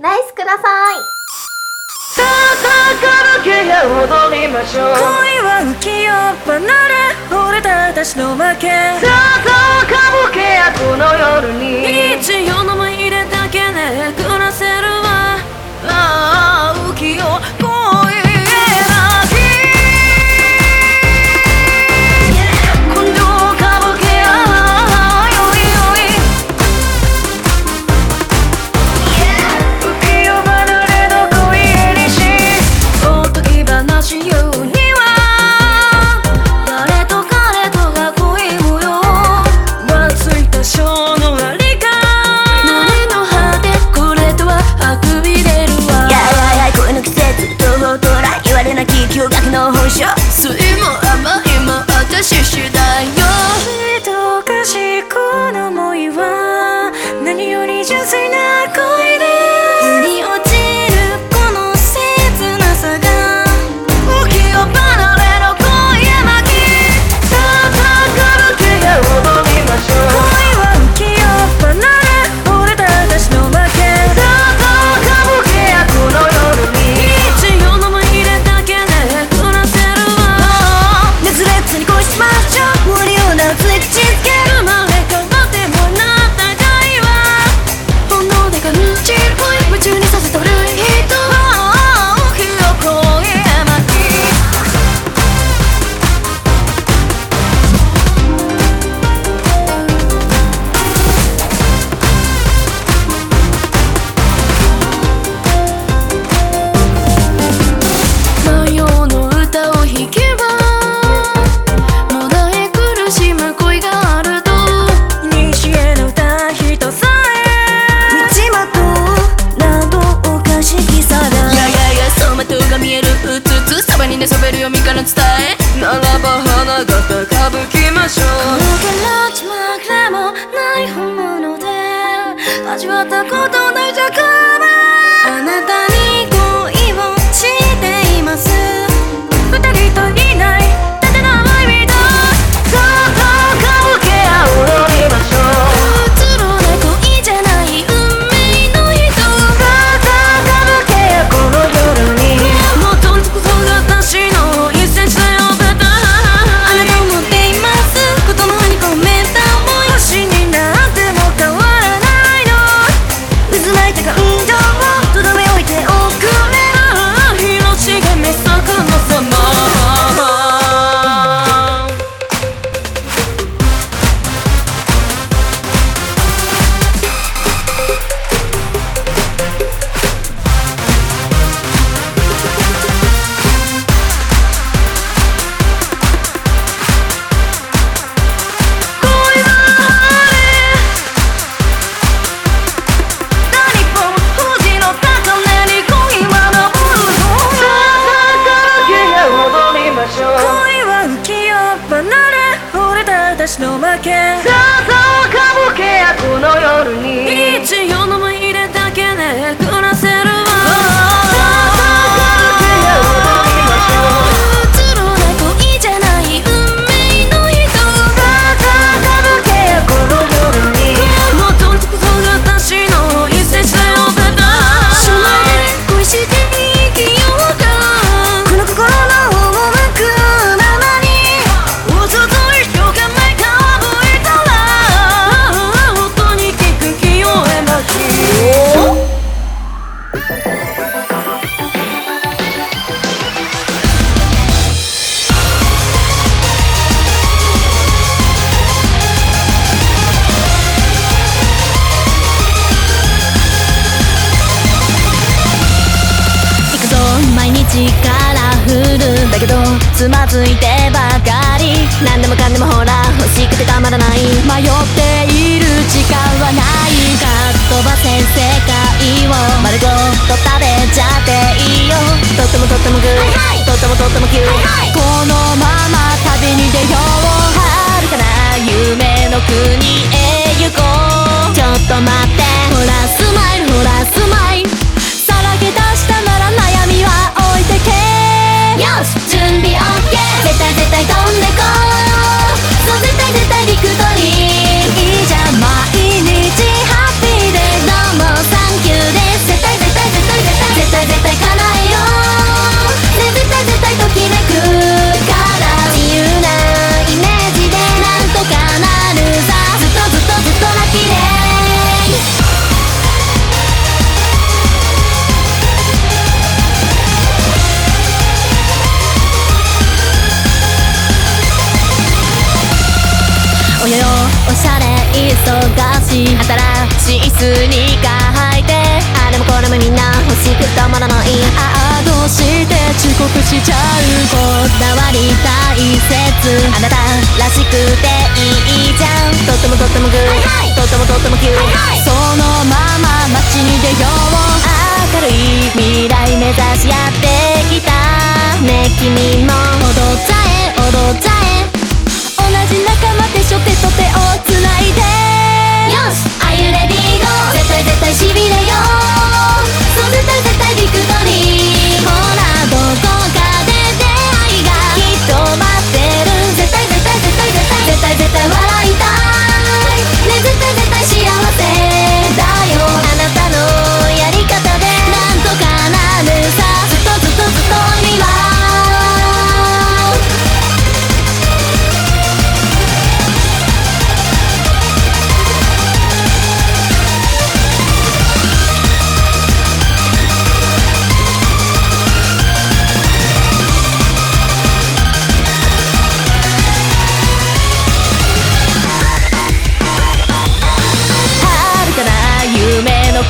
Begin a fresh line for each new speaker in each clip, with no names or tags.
ナイスください。
さあ
傾けや
踊りましょう。
恋は浮世離れ俺たちの負け。
さあ
傾けやこの
夜に。
一応の前でだけで暮らせるわ。
ああ
浮世力から
だけどつまずいてばかり。何でもかんでもほら欲しくてたまらない。迷っている時間はないか。飛ばせ世界を丸ごと食べちゃっていいよ。とってもとってもグー、はいはい、とってもとってもキュー、はいはい、このまま旅に出よう。はるかな夢の国へ行こう。ちょっと待って。ほらス準備 OK! 絶対絶対飛んでこうそう絶対絶対ビクトリー!がし新しいスニーカー履いてあれもこれもみんな欲しくたもらないああどうして遅刻しちゃうこだわり大切あなたらしくていいじゃんとってもとってもグー、はいはい、とってもとってもキュー、はいはい、そのまま街に出よう明るい未来目指しやってきたね君も踊っちゃえ踊っちゃえ同じ仲間でしょ手と手絶対絶対痺れよそう絶対絶対ビクトリーほら。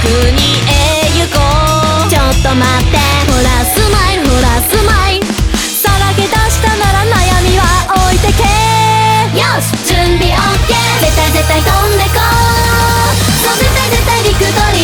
国へ行こうちょっと待って。ほらスマイルほらスマイルさらけ出したなら悩みは置いてけ。よし準備 OK 絶対絶対飛んでこう。そう絶対絶対ビクトリー。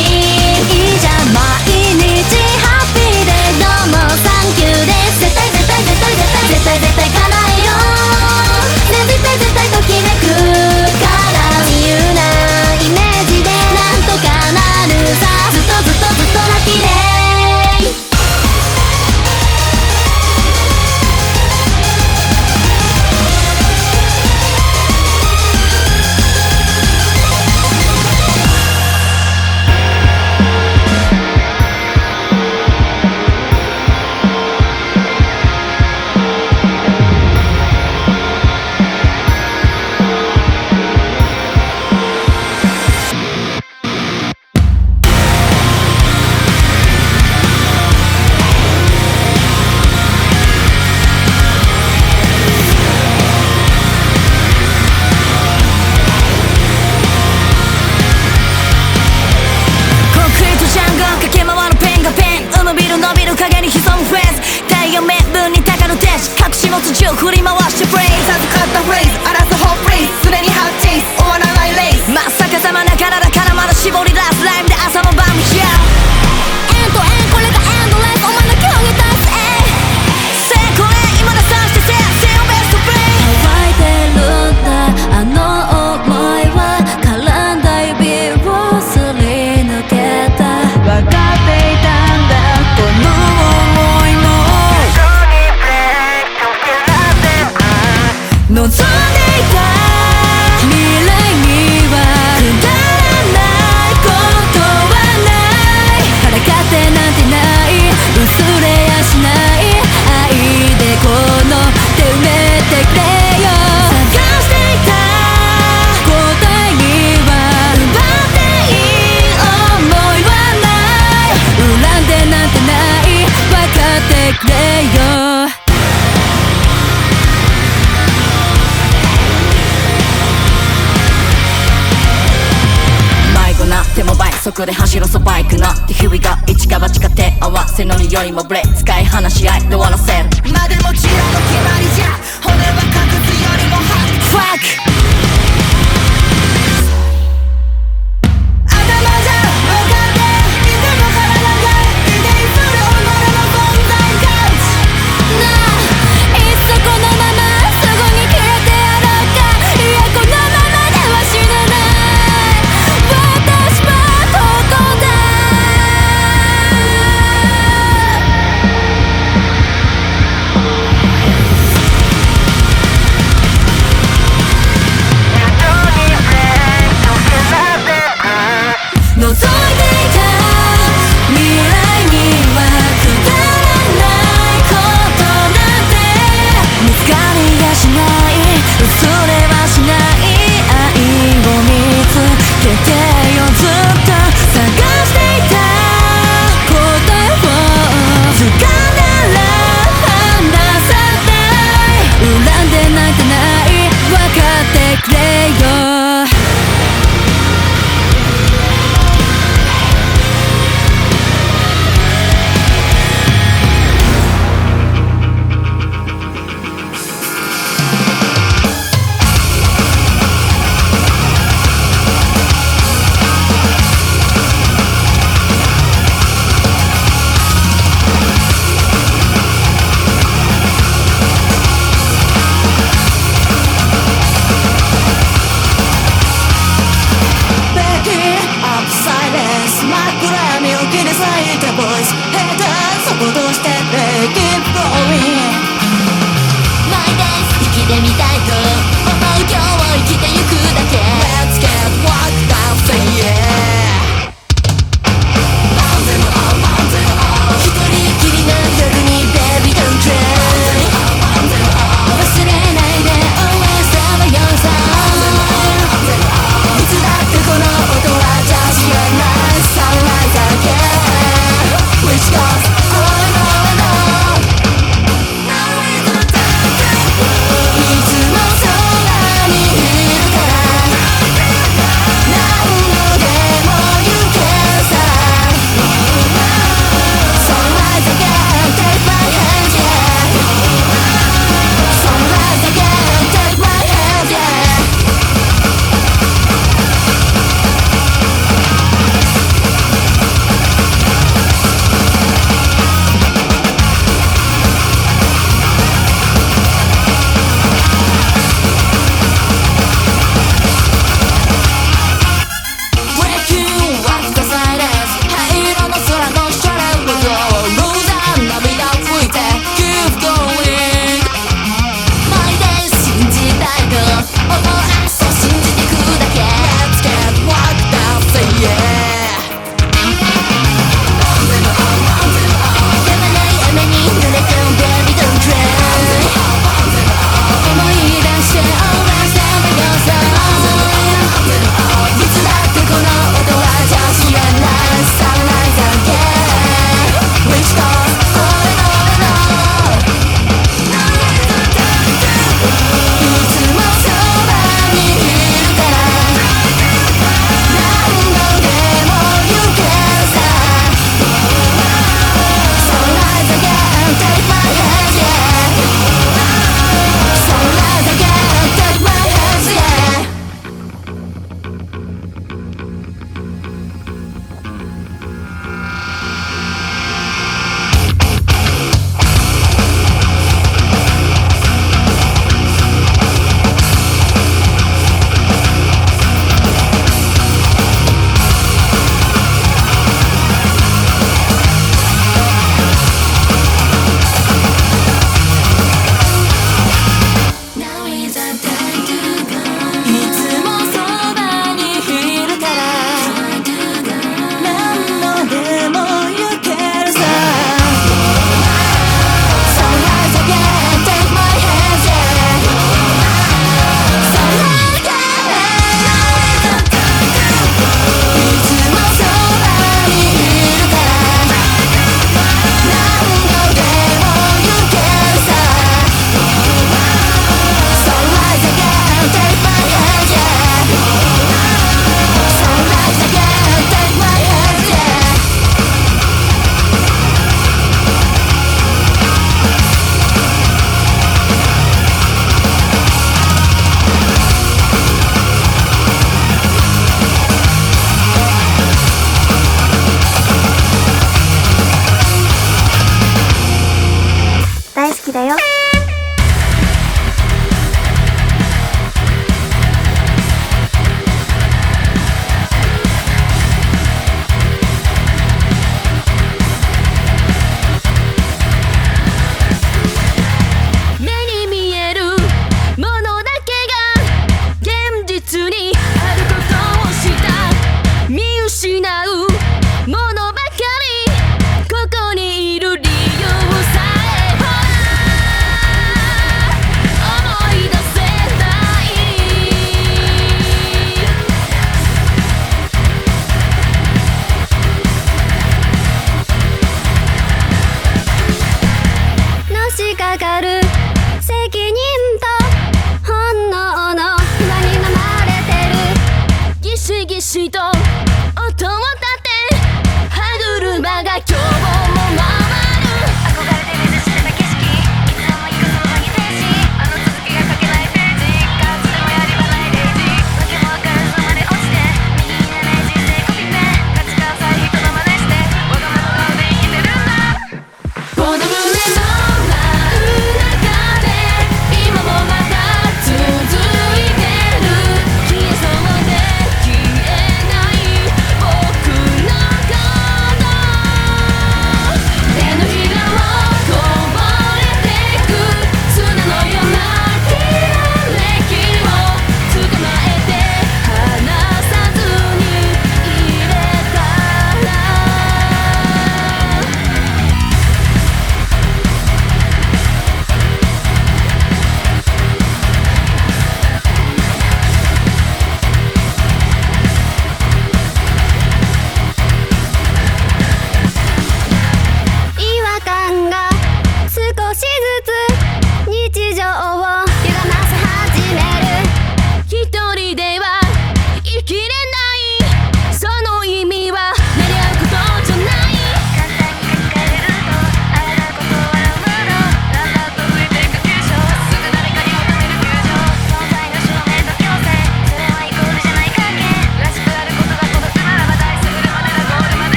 も
ブレ使い話し合い
ド
ア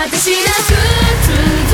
私てしなく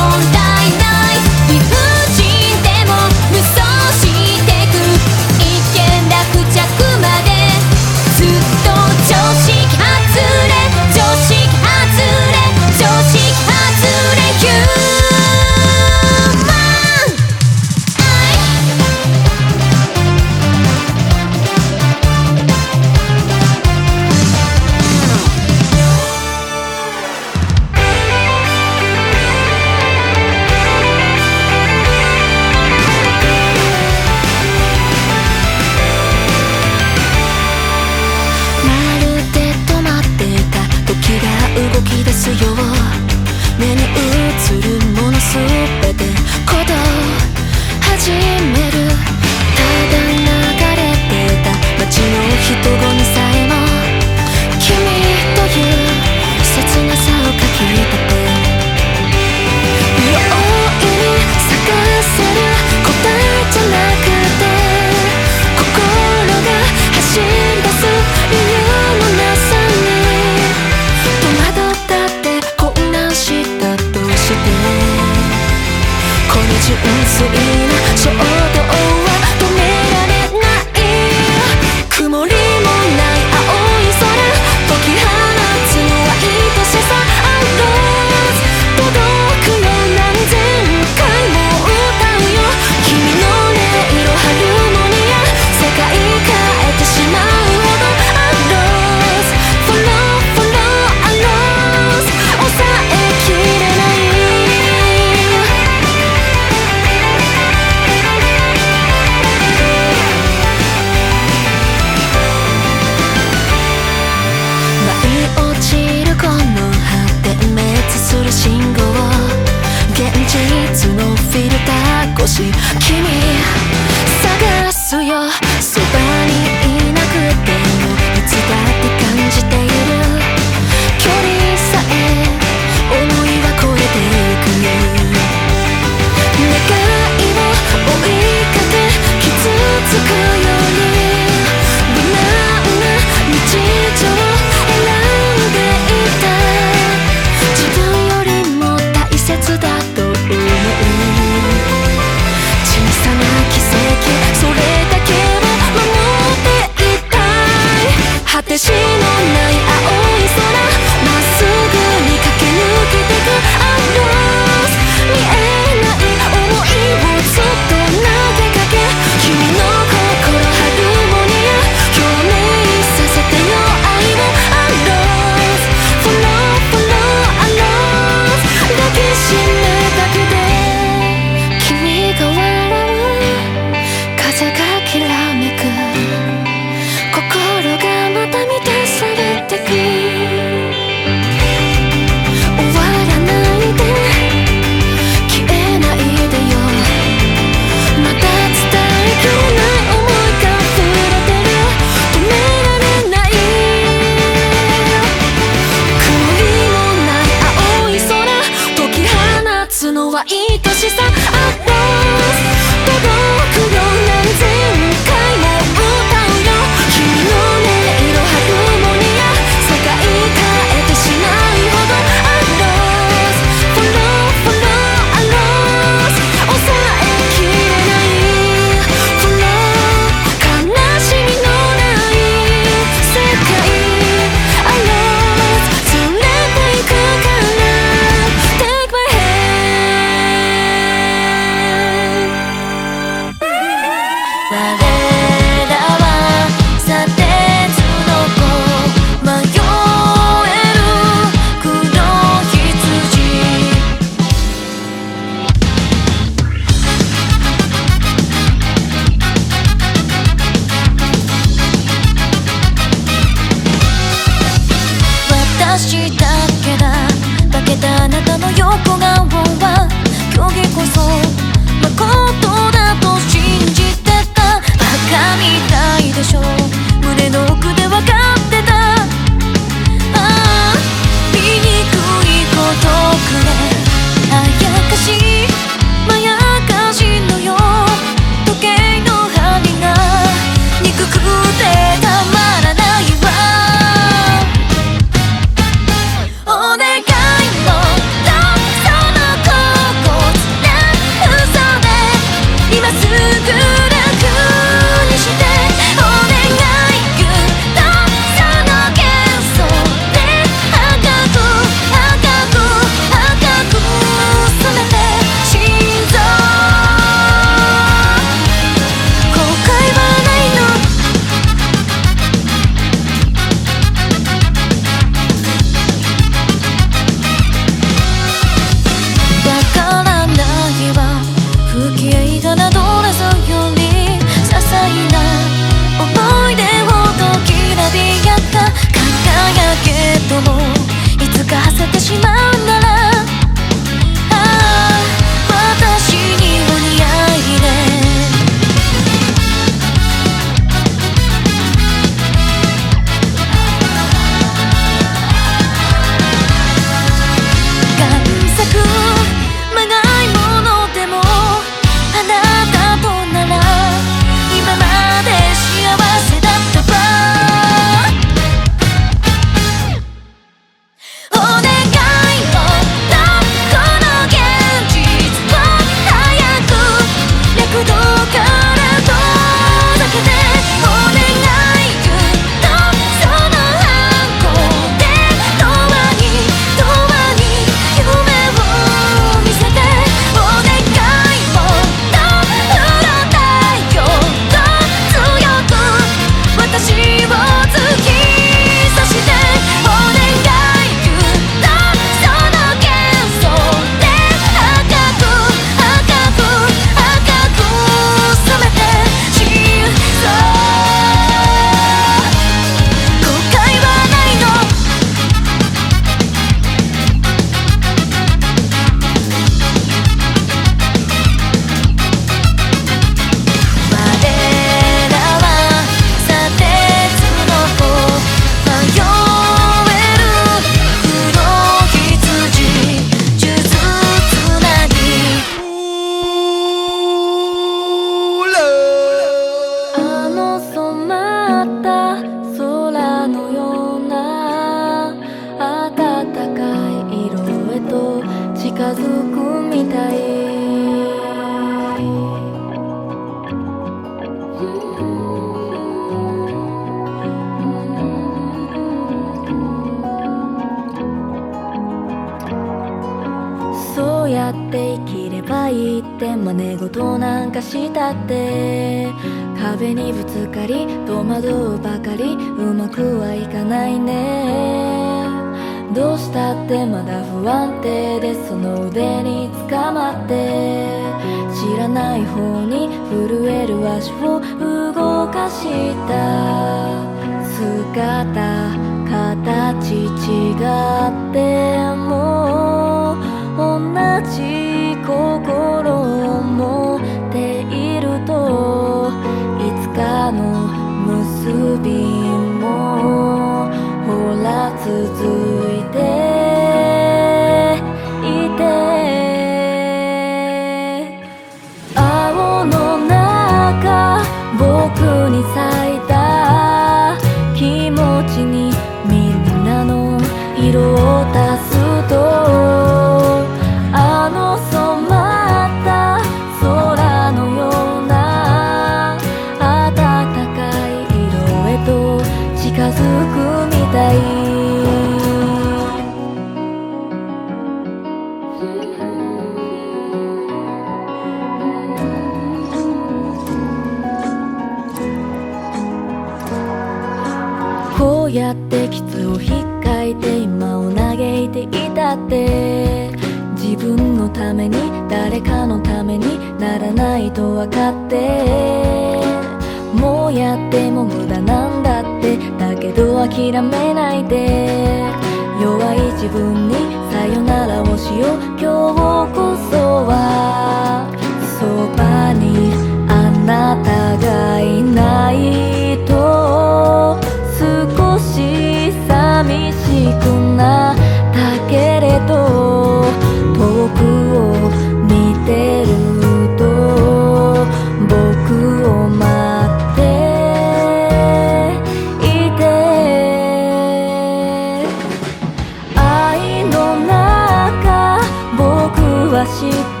僕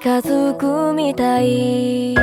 近づくみ
たい。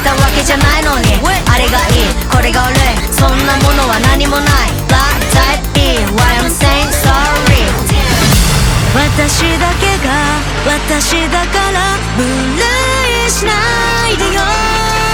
た
わけじゃないのに。あれがいい。これが悪いそんなものは何もない。Buttype-inwhy I'm saying sorry 私だけが私だから無理しないでよ。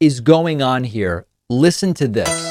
is going on here? Listen to this.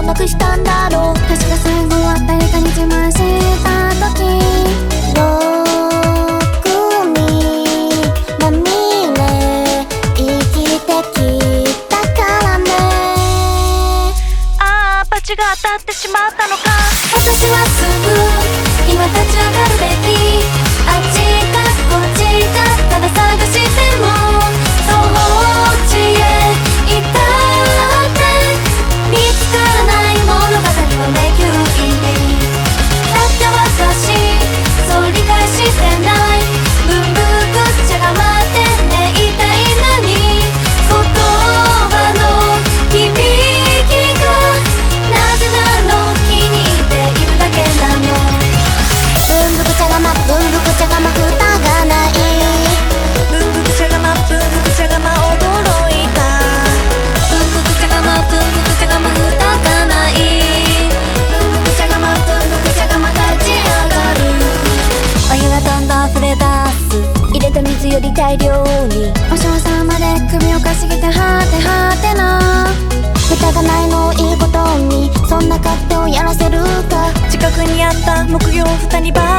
をなくしたんだろう。
私が最後は誰かに自慢した時
僕にまみ生きてきたからね。
ああパチが当たってしまったのか。
私はにあった木曜二人ば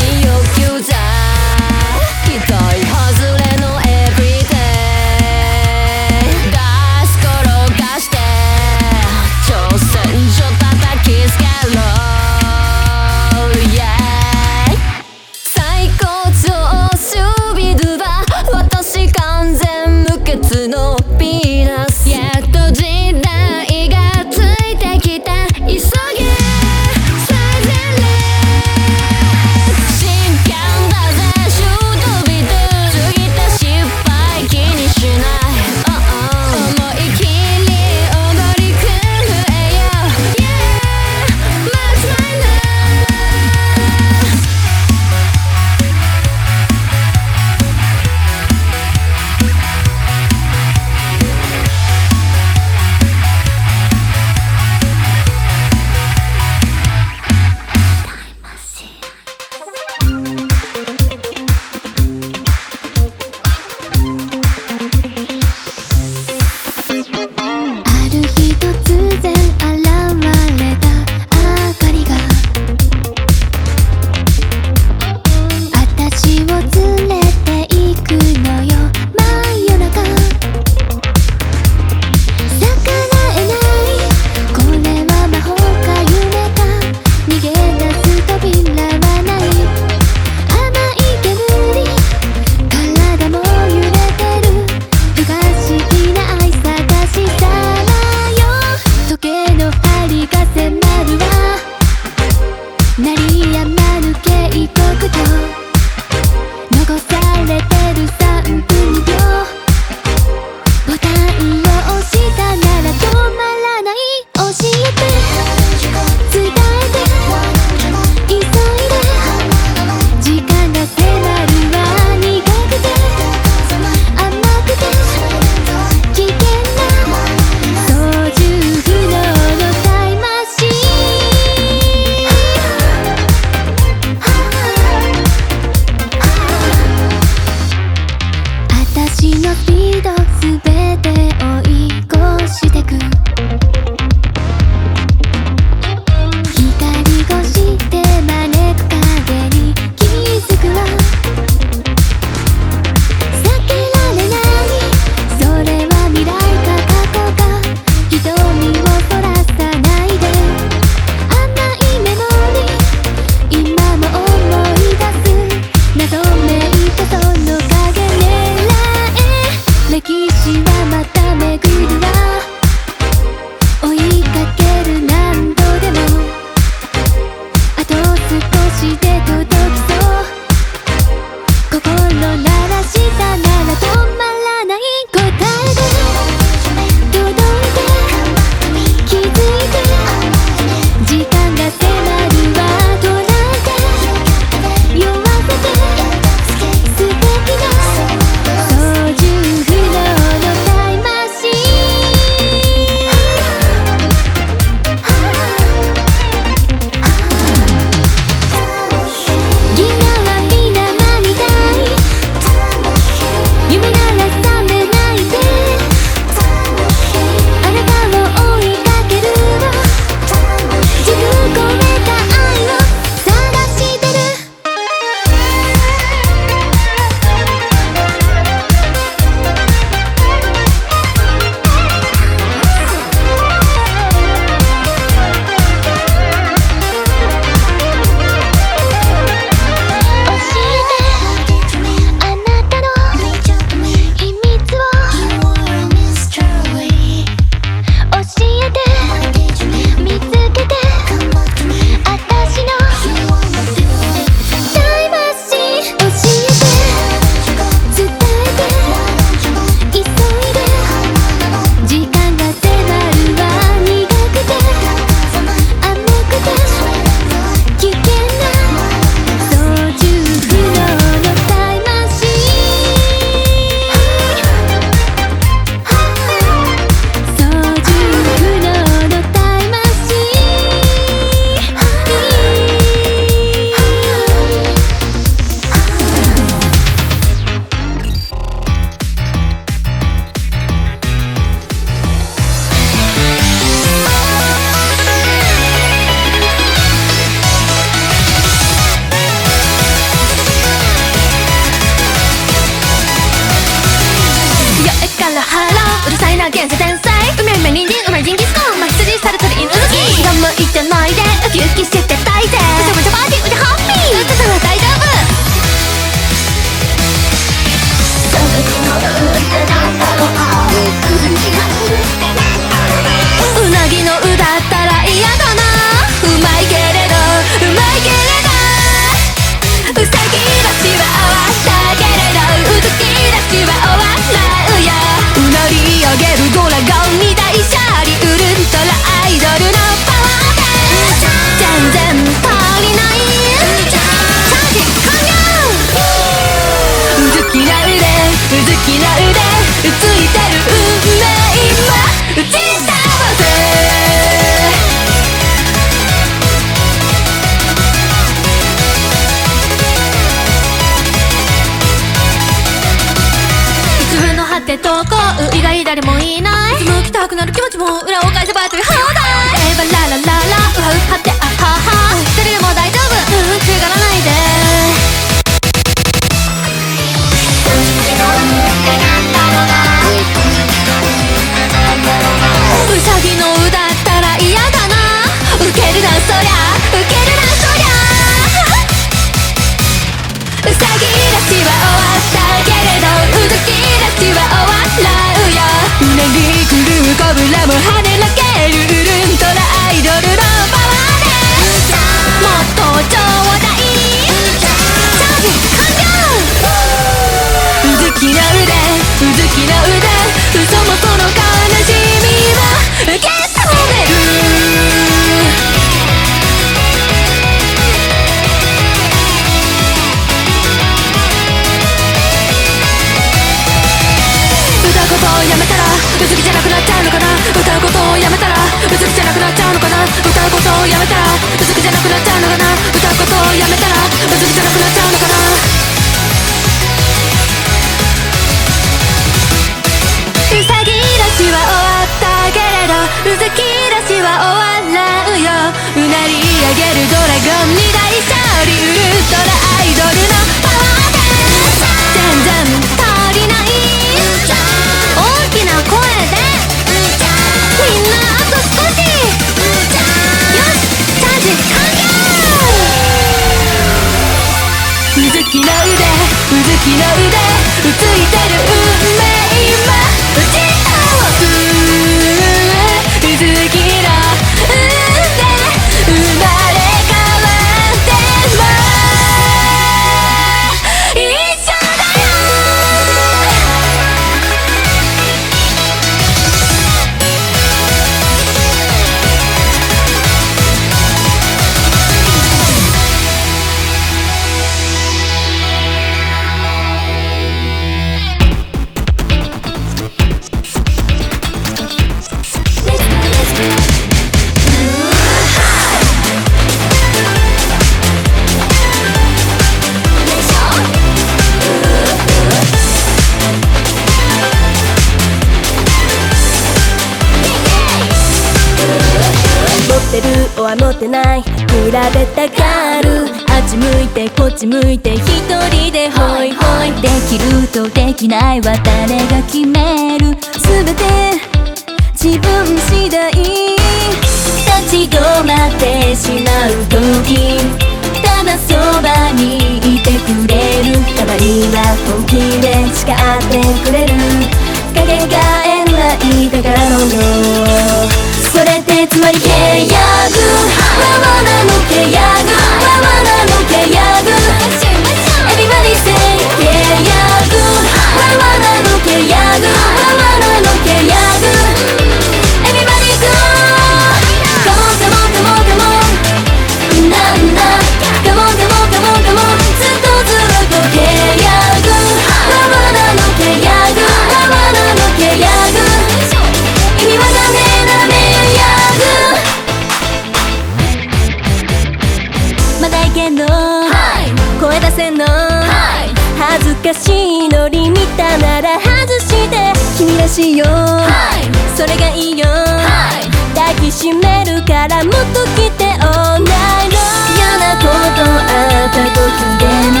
し
よう、
はい、そ
れがいいよ、はい、抱きしめるからもっと来てオー
ナイ
ト嫌なことあった時でも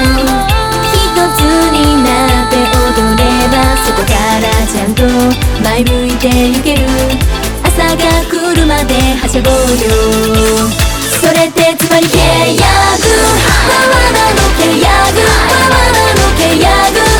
一つになって踊ればそこからちゃんと前向いてゆける。朝が来るまではしゃごうよ。それってつまり契約。パワーの契約。
パワーの契約。